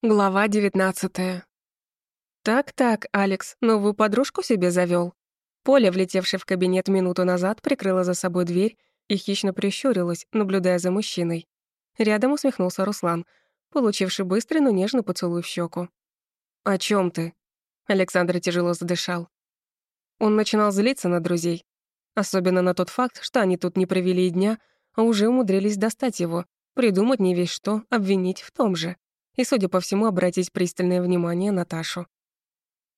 Глава девятнадцатая. «Так-так, Алекс, новую подружку себе завёл. Поля, влетевшая в кабинет минуту назад, прикрыла за собой дверь и хищно прищурилась, наблюдая за мужчиной. Рядом усмехнулся Руслан, получивший быстрый, но нежный поцелуй в щеку. «О чем ты?» Александр тяжело задышал. Он начинал злиться на друзей, особенно на тот факт, что они тут не провели дня, а уже умудрились достать его, придумать не весь что, обвинить в том же и, судя по всему, обратить пристальное внимание Наташу.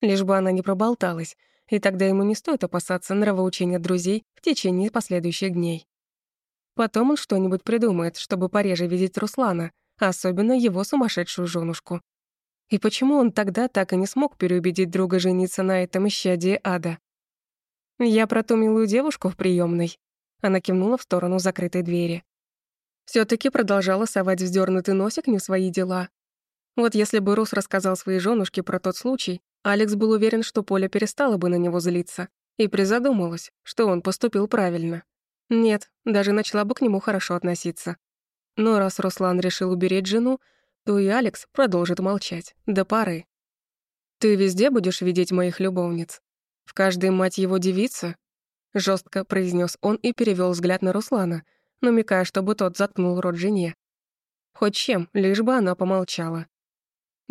Лишь бы она не проболталась, и тогда ему не стоит опасаться нравоучения друзей в течение последующих дней. Потом он что-нибудь придумает, чтобы пореже видеть Руслана, особенно его сумасшедшую женушку. И почему он тогда так и не смог переубедить друга жениться на этом исчадии ада? «Я про ту милую девушку в приемной. Она кивнула в сторону закрытой двери. все таки продолжала совать вздернутый носик не в свои дела, вот если бы Рус рассказал своей женушке про тот случай, Алекс был уверен, что Поля перестала бы на него злиться и призадумалась, что он поступил правильно. Нет, даже начала бы к нему хорошо относиться. Но раз Руслан решил уберечь жену, то и Алекс продолжит молчать, до пары. «Ты везде будешь видеть моих любовниц? В каждой, мать его, девице?» Жестко произнес он и перевел взгляд на Руслана, намекая, чтобы тот заткнул рот жене. Хоть чем, лишь бы она помолчала.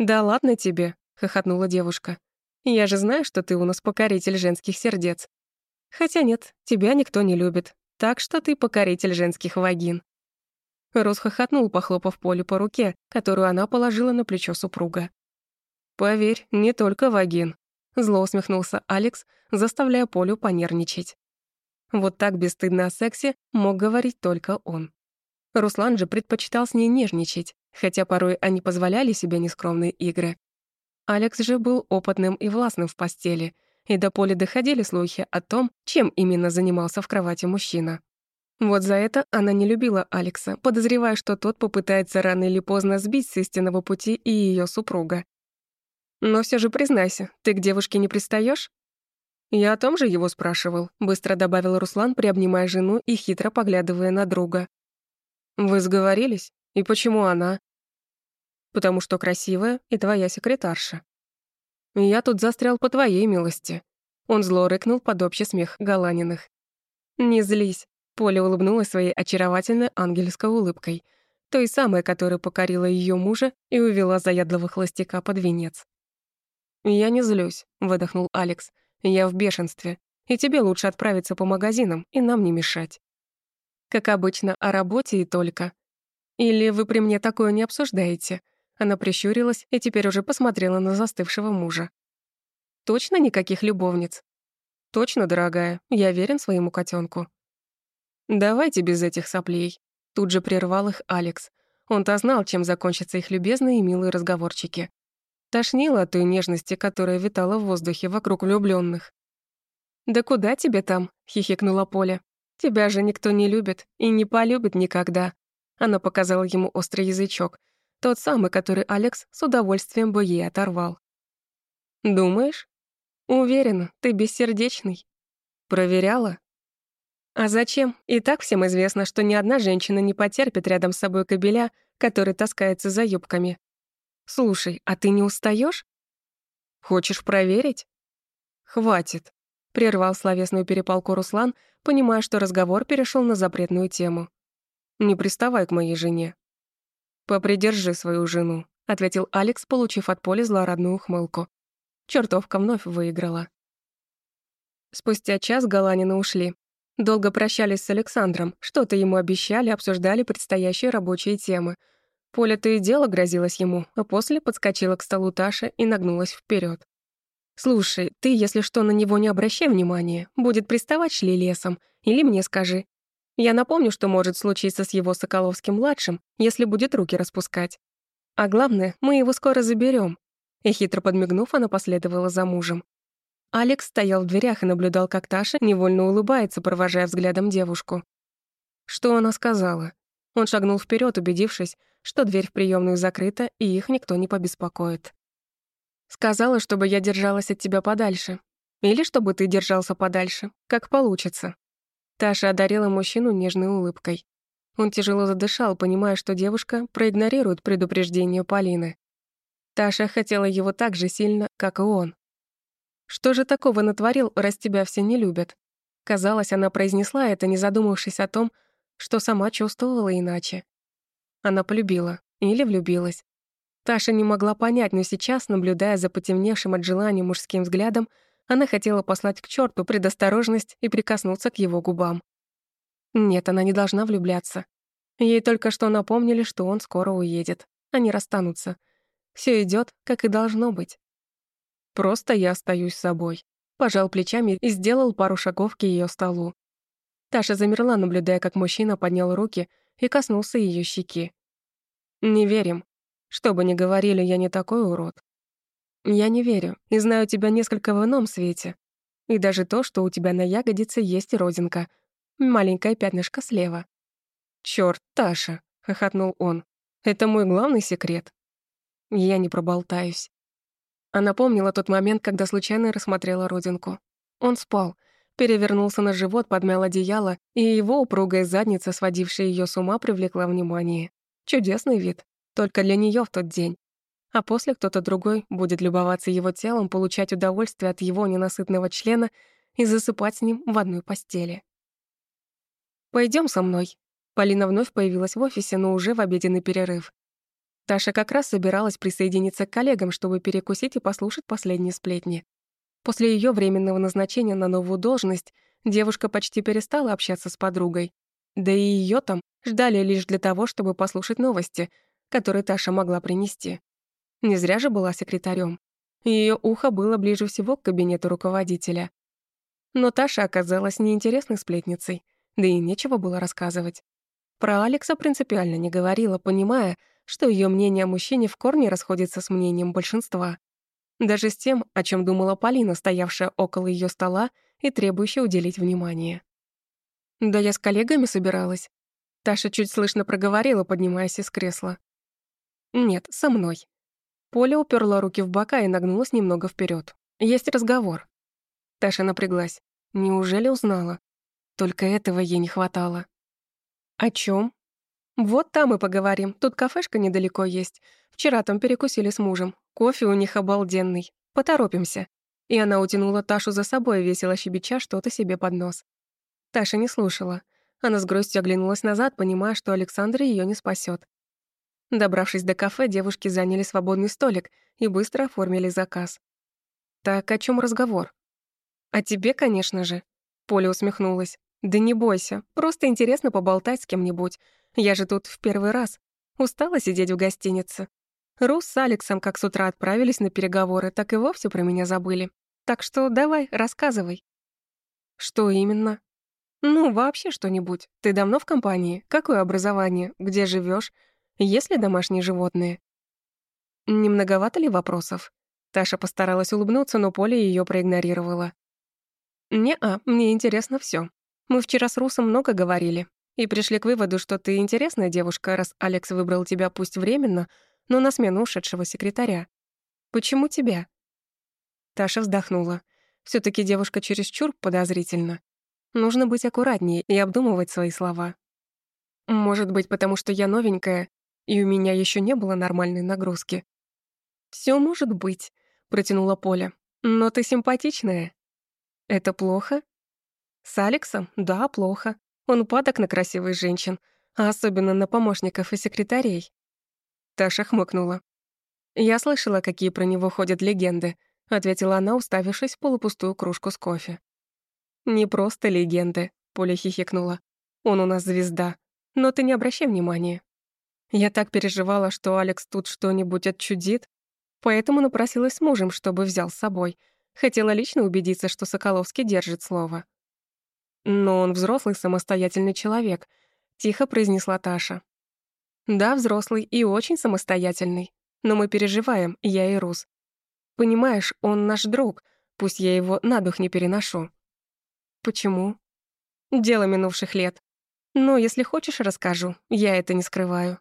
«Да ладно тебе», — хохотнула девушка. «Я же знаю, что ты у нас покоритель женских сердец. Хотя нет, тебя никто не любит, так что ты покоритель женских вагин». Рус хохотнул, похлопав Полю по руке, которую она положила на плечо супруга. «Поверь, не только вагин», — зло усмехнулся Алекс, заставляя Полю понервничать. Вот так бесстыдно о сексе мог говорить только он. Руслан же предпочитал с ней нежничать, хотя порой они позволяли себе нескромные игры. Алекс же был опытным и властным в постели, и до поля доходили слухи о том, чем именно занимался в кровати мужчина. Вот за это она не любила Алекса, подозревая, что тот попытается рано или поздно сбить с истинного пути и ее супруга. Но все же признайся, ты к девушке не пристаешь? Я о том же его спрашивал, быстро добавил Руслан, приобнимая жену и хитро поглядывая на друга. Вы сговорились? И почему она? Потому что красивая и твоя секретарша. Я тут застрял по твоей милости. Он зло рыкнул под общий смех Галаниных. Не злись. Поля улыбнулась своей очаровательной ангельской улыбкой, той самой, которая покорила ее мужа и увела заядлого холостяка под венец. «Я не злюсь», — выдохнул Алекс. «Я в бешенстве, и тебе лучше отправиться по магазинам и нам не мешать». Как обычно, о работе и только. Или вы при мне такое не обсуждаете?» Она прищурилась и теперь уже посмотрела на застывшего мужа. «Точно никаких любовниц?» «Точно, дорогая, я верен своему котенку. «Давайте без этих соплей», — тут же прервал их Алекс. Он-то знал, чем закончатся их любезные и милые разговорчики. Тошнило от той нежности, которая витала в воздухе вокруг влюбленных. «Да куда тебе там?» — хихикнула Поля. «Тебя же никто не любит и не полюбит никогда. Она показала ему острый язычок, тот самый, который Алекс с удовольствием бы ей оторвал. «Думаешь?» «Уверена, ты бессердечный». «Проверяла?» «А зачем? И так всем известно, что ни одна женщина не потерпит рядом с собой кобеля, который таскается за юбками. Слушай, а ты не устаешь? Хочешь проверить?» «Хватит», — прервал словесную перепалку Руслан, понимая, что разговор перешел на запретную тему. Не приставай к моей жене». «Попридержи свою жену», — ответил Алекс, получив от Поли злорадную ухмылку. Чертовка вновь выиграла. Спустя час Галанины ушли. Долго прощались с Александром, что-то ему обещали, обсуждали предстоящие рабочие темы. Поля то и дело грозилась ему, а после подскочила к столу Таша и нагнулась вперед. «Слушай, ты, если что, на него не обращай внимания. Будет приставать, шли лесом. Или мне скажи. Я напомню, что может случиться с его Соколовским-младшим, если будет руки распускать. А главное, мы его скоро заберем. И хитро подмигнув, она последовала за мужем. Алекс стоял в дверях и наблюдал, как Таша невольно улыбается, провожая взглядом девушку. Что она сказала? Он шагнул вперед, убедившись, что дверь в приемную закрыта, и их никто не побеспокоит. Сказала, чтобы я держалась от тебя подальше. Или чтобы ты держался подальше, как получится. Таша одарила мужчину нежной улыбкой. Он тяжело задышал, понимая, что девушка проигнорирует предупреждение Полины. Таша хотела его так же сильно, как и он. «Что же такого натворил, раз тебя все не любят?» Казалось, она произнесла это, не задумавшись о том, что сама чувствовала иначе. Она полюбила или влюбилась. Таша не могла понять, но сейчас, наблюдая за потемневшим от желания мужским взглядом, она хотела послать к черту предосторожность и прикоснуться к его губам. Нет, она не должна влюбляться. Ей только что напомнили, что он скоро уедет. Они расстанутся. Все идет, как и должно быть. Просто я остаюсь собой. Пожал плечами и сделал пару шагов к ее столу. Таша замерла, наблюдая, как мужчина поднял руки и коснулся ее щеки. «Не верим. Что бы ни говорили, я не такой урод. Я не верю и знаю тебя несколько в ином свете. И даже то, что у тебя на ягодице есть родинка, маленькое пятнышко слева. Чёрт, Таша!» — хохотнул он. «Это мой главный секрет. Я не проболтаюсь». Она помнила тот момент, когда случайно рассмотрела родинку. Он спал, перевернулся на живот, подмял одеяло, и его упругая задница, сводившая ее с ума, привлекла внимание. Чудесный вид, только для нее в тот день. А после кто-то другой будет любоваться его телом, получать удовольствие от его ненасытного члена и засыпать с ним в одной постели. Пойдем со мной». Полина вновь появилась в офисе, но уже в обеденный перерыв. Таша как раз собиралась присоединиться к коллегам, чтобы перекусить и послушать последние сплетни. После ее временного назначения на новую должность девушка почти перестала общаться с подругой. Да и ее там ждали лишь для того, чтобы послушать новости, которые Таша могла принести. Не зря же была секретарем. Ее ухо было ближе всего к кабинету руководителя. Но Таша оказалась неинтересной сплетницей, да и нечего было рассказывать. Про Алекса принципиально не говорила, понимая, что ее мнение о мужчине в корне расходится с мнением большинства. Даже с тем, о чем думала Полина, стоявшая около ее стола и требующая уделить внимание. «Да я с коллегами собиралась». Таша чуть слышно проговорила, поднимаясь из кресла. «Нет, со мной». Поля уперла руки в бока и нагнулась немного вперед. «Есть разговор». Таша напряглась. Неужели узнала? Только этого ей не хватало. «О чем? «Вот там и поговорим. Тут кафешка недалеко есть. Вчера там перекусили с мужем. Кофе у них обалденный. Поторопимся». И она утянула Ташу за собой, весело щебеча что-то себе под нос. Таша не слушала. Она с грустью оглянулась назад, понимая, что Александр ее не спасет. Добравшись до кафе, девушки заняли свободный столик и быстро оформили заказ. «Так о чем разговор?» «О тебе, конечно же», — Поля усмехнулась. «Да не бойся, просто интересно поболтать с кем-нибудь. Я же тут в первый раз. Устала сидеть в гостинице. Рус с Алексом как с утра отправились на переговоры, так и вовсе про меня забыли. Так что давай, рассказывай. Что именно? Ну, вообще что-нибудь. Ты давно в компании? Какое образование? Где живешь? Есть ли домашние животные? Не многовато ли вопросов? Таша постаралась улыбнуться, но Поле ее проигнорировала. «Не-а, мне интересно все. Мы вчера с Русом много говорили и пришли к выводу, что ты интересная девушка, раз Алекс выбрал тебя пусть временно, но на смену ушедшего секретаря. Почему тебя?» Таша вздохнула. все таки девушка чересчур подозрительна. Нужно быть аккуратнее и обдумывать свои слова. Может быть, потому что я новенькая, и у меня еще не было нормальной нагрузки. Все может быть», — протянула Поля. «Но ты симпатичная». «Это плохо?» «С Алексом? Да, плохо. Он падок на красивых женщин, а особенно на помощников и секретарей. Таша хмыкнула. «Я слышала, какие про него ходят легенды», — ответила она, уставившись в полупустую кружку с кофе. «Не просто легенды», — Поля хихикнула. «Он у нас звезда. Но ты не обращай внимания. Я так переживала, что Алекс тут что-нибудь отчудит, поэтому напросилась с мужем, чтобы взял с собой. Хотела лично убедиться, что Соколовский держит слово. «Но он взрослый самостоятельный человек», — тихо произнесла Таша. «Да, взрослый и очень самостоятельный. Но мы переживаем, я и Рус. Понимаешь, он наш друг, пусть я его на дух не переношу». «Почему?» «Дело минувших лет. Но если хочешь, расскажу, я это не скрываю».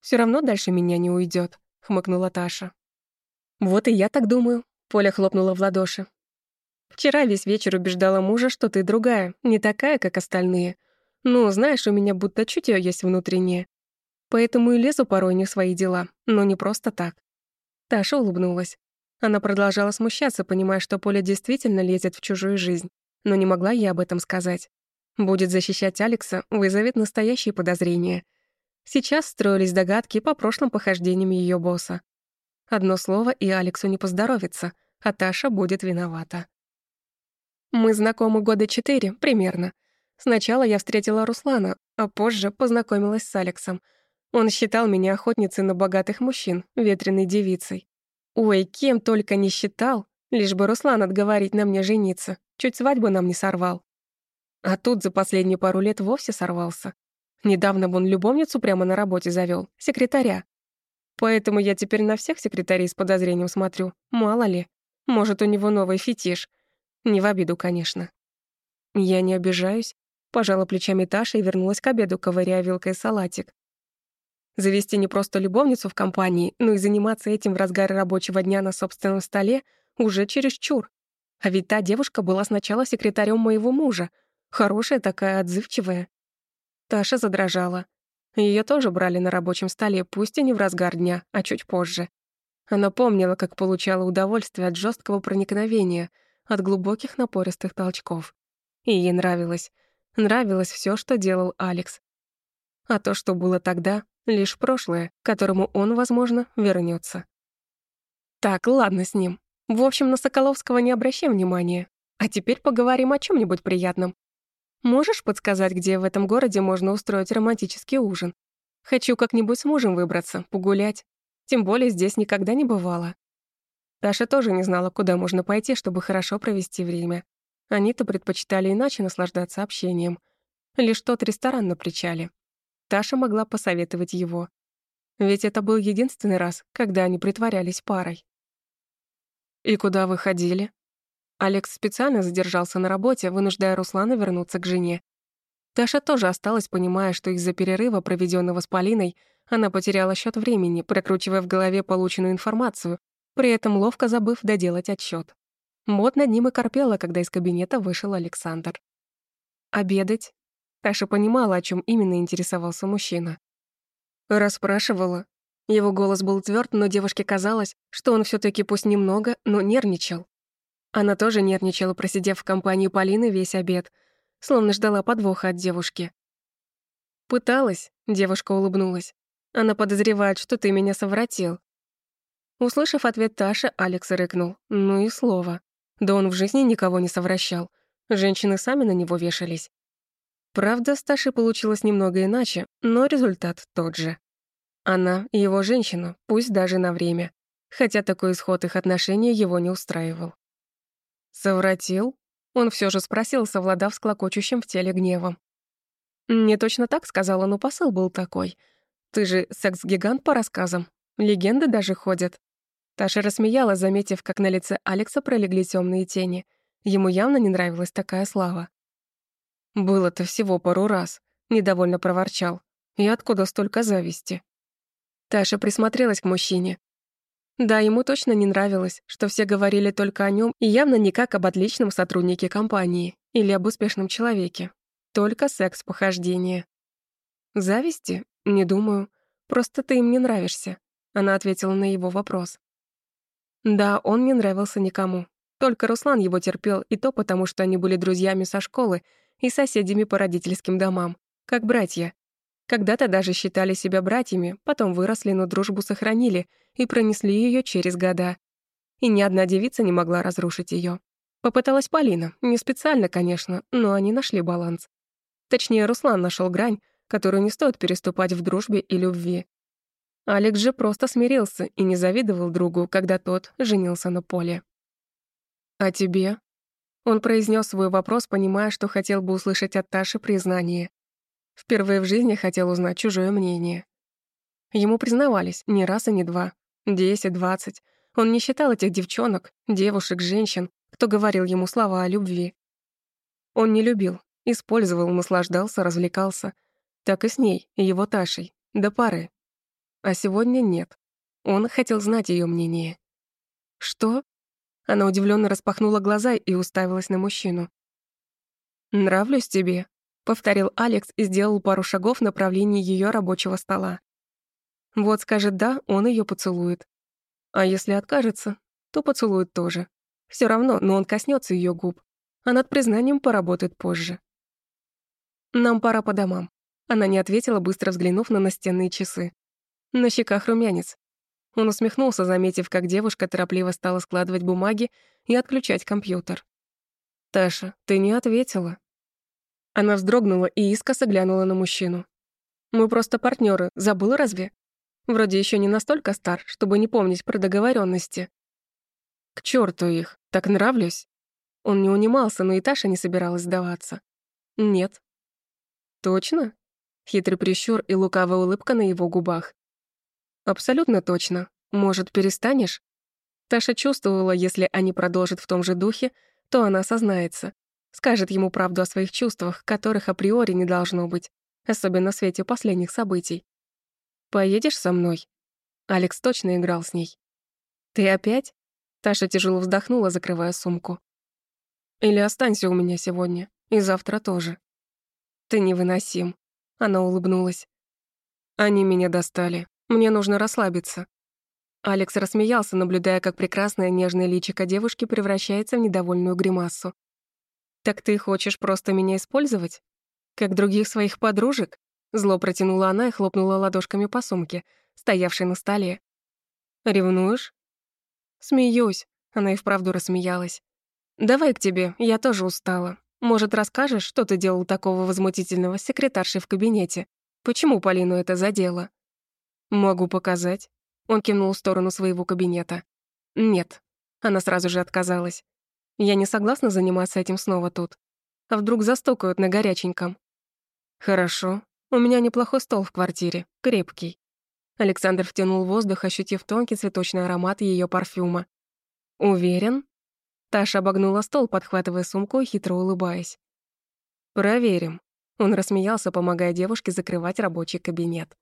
Все равно дальше меня не уйдет, хмыкнула Таша. «Вот и я так думаю», — Поля хлопнула в ладоши. Вчера весь вечер убеждала мужа, что ты другая, не такая, как остальные. Ну, знаешь, у меня будто чутье есть внутреннее. Поэтому и лезу порой не в свои дела, но не просто так. Таша улыбнулась. Она продолжала смущаться, понимая, что Поля действительно лезет в чужую жизнь, но не могла ей об этом сказать. Будет защищать Алекса, вызовет настоящие подозрения. Сейчас строились догадки по прошлым похождениям ее босса. Одно слово, и Алексу не поздоровится, а Таша будет виновата. Мы знакомы года четыре, примерно. Сначала я встретила Руслана, а позже познакомилась с Алексом. Он считал меня охотницей на богатых мужчин, ветреной девицей. Ой, кем только не считал, лишь бы Руслан отговорить на мне жениться, чуть свадьбу нам не сорвал. А тут за последние пару лет вовсе сорвался. Недавно он любовницу прямо на работе завел, секретаря. Поэтому я теперь на всех секретарей с подозрением смотрю. Мало ли. Может, у него новый фетиш. Не в обиду, конечно. Я не обижаюсь. Пожала плечами Таша и вернулась к обеду, ковыряя вилкой салатик. Завести не просто любовницу в компании, но и заниматься этим в разгаре рабочего дня на собственном столе уже чересчур. А ведь та девушка была сначала секретарем моего мужа. Хорошая такая, отзывчивая. Таша задрожала. Ее тоже брали на рабочем столе, пусть и не в разгар дня, а чуть позже. Она помнила, как получала удовольствие от жесткого проникновения, от глубоких напористых толчков. И ей нравилось. Нравилось все, что делал Алекс. А то, что было тогда, лишь прошлое, к которому он, возможно, вернется. Так, ладно с ним. В общем, на Соколовского не обращай внимания. А теперь поговорим о чем нибудь приятном. Можешь подсказать, где в этом городе можно устроить романтический ужин? Хочу как-нибудь с мужем выбраться, погулять. Тем более здесь никогда не бывало. Таша тоже не знала, куда можно пойти, чтобы хорошо провести время. Они-то предпочитали иначе наслаждаться общением. Лишь тот ресторан на причале. Таша могла посоветовать его. Ведь это был единственный раз, когда они притворялись парой. «И куда вы ходили?» Алекс специально задержался на работе, вынуждая Руслана вернуться к жене. Таша тоже осталась, понимая, что из-за перерыва, проведенного с Полиной, она потеряла счет времени, прокручивая в голове полученную информацию, при этом ловко забыв доделать отчет. Мод над ним и корпела, когда из кабинета вышел Александр. «Обедать?» Таша понимала, о чем именно интересовался мужчина. Расспрашивала. Его голос был тверд, но девушке казалось, что он все таки пусть немного, но нервничал. Она тоже нервничала, просидев в компании Полины весь обед, словно ждала подвоха от девушки. «Пыталась», — девушка улыбнулась. «Она подозревает, что ты меня совратил». Услышав ответ Таши, Алекс рыкнул. Ну и слово. Да он в жизни никого не совращал. Женщины сами на него вешались. Правда, с Ташей получилось немного иначе, но результат тот же. Она — его женщина, пусть даже на время. Хотя такой исход их отношений его не устраивал. «Совратил?» — он все же спросил, совладав с клокочущим в теле гневом. «Не точно так сказала, но посыл был такой. Ты же секс-гигант по рассказам. Легенды даже ходят». Таша рассмеялась, заметив, как на лице Алекса пролегли темные тени. Ему явно не нравилась такая слава. «Было-то всего пару раз», — недовольно проворчал. «И откуда столько зависти?» Таша присмотрелась к мужчине. Да, ему точно не нравилось, что все говорили только о нем и явно не как об отличном сотруднике компании или об успешном человеке. Только секс-похождение. «Зависти? Не думаю. Просто ты им не нравишься», — она ответила на его вопрос. Да, он не нравился никому. Только Руслан его терпел, и то потому, что они были друзьями со школы и соседями по родительским домам, как братья. Когда-то даже считали себя братьями, потом выросли, но дружбу сохранили и пронесли ее через года. И ни одна девица не могла разрушить ее. Попыталась Полина, не специально, конечно, но они нашли баланс. Точнее, Руслан нашел грань, которую не стоит переступать в дружбе и любви. Алекс же просто смирился и не завидовал другу, когда тот женился на Поле. «А тебе?» Он произнес свой вопрос, понимая, что хотел бы услышать от Таши признание. Впервые в жизни хотел узнать чужое мнение. Ему признавались не раз и не два, десять, двадцать. Он не считал этих девчонок, девушек, женщин, кто говорил ему слова о любви. Он не любил, использовал, наслаждался, развлекался. Так и с ней, его Ташей, до пары. А сегодня нет. Он хотел знать ее мнение. «Что?» Она удивленно распахнула глаза и уставилась на мужчину. «Нравлюсь тебе», — повторил Алекс и сделал пару шагов в направлении ее рабочего стола. Вот скажет «да», он ее поцелует. А если откажется, то поцелует тоже. Все равно, но он коснется ее губ, а над признанием поработает позже. «Нам пора по домам». Она не ответила, быстро взглянув на настенные часы. На щеках румянец. Он усмехнулся, заметив, как девушка торопливо стала складывать бумаги и отключать компьютер. «Таша, ты не ответила». Она вздрогнула и искоса глянула на мужчину. «Мы просто партнеры, забыла разве? Вроде еще не настолько стар, чтобы не помнить про договоренности. К черту их, так нравлюсь. Он не унимался, но и Таша не собиралась сдаваться. Нет. Точно? Хитрый прищур и лукавая улыбка на его губах. Абсолютно точно. Может, перестанешь? Таша чувствовала, если они продолжат в том же духе, то она сознается. Скажет ему правду о своих чувствах, которых априори не должно быть, особенно в свете последних событий. «Поедешь со мной?» Алекс точно играл с ней. «Ты опять?» Таша тяжело вздохнула, закрывая сумку. «Или останься у меня сегодня, и завтра тоже». «Ты невыносим», — она улыбнулась. «Они меня достали. Мне нужно расслабиться». Алекс рассмеялся, наблюдая, как прекрасное нежное личико девушки превращается в недовольную гримасу. «Так ты хочешь просто меня использовать? Как других своих подружек?» Зло протянула она и хлопнула ладошками по сумке, стоявшей на столе. «Ревнуешь?» «Смеюсь», — она и вправду рассмеялась. «Давай к тебе, я тоже устала. Может, расскажешь, что ты делал такого возмутительного с секретаршей в кабинете? Почему Полину это задело?» «Могу показать». Он кивнул в сторону своего кабинета. «Нет». Она сразу же отказалась. «Я не согласна заниматься этим снова тут. А вдруг застукают на горяченьком?» «Хорошо. У меня неплохой стол в квартире, крепкий. Александр втянул воздух, ощутив тонкий цветочный аромат ее парфюма. «Уверен?» Таша обогнула стол, подхватывая сумку и хитро улыбаясь. «Проверим». Он рассмеялся, помогая девушке закрывать рабочий кабинет.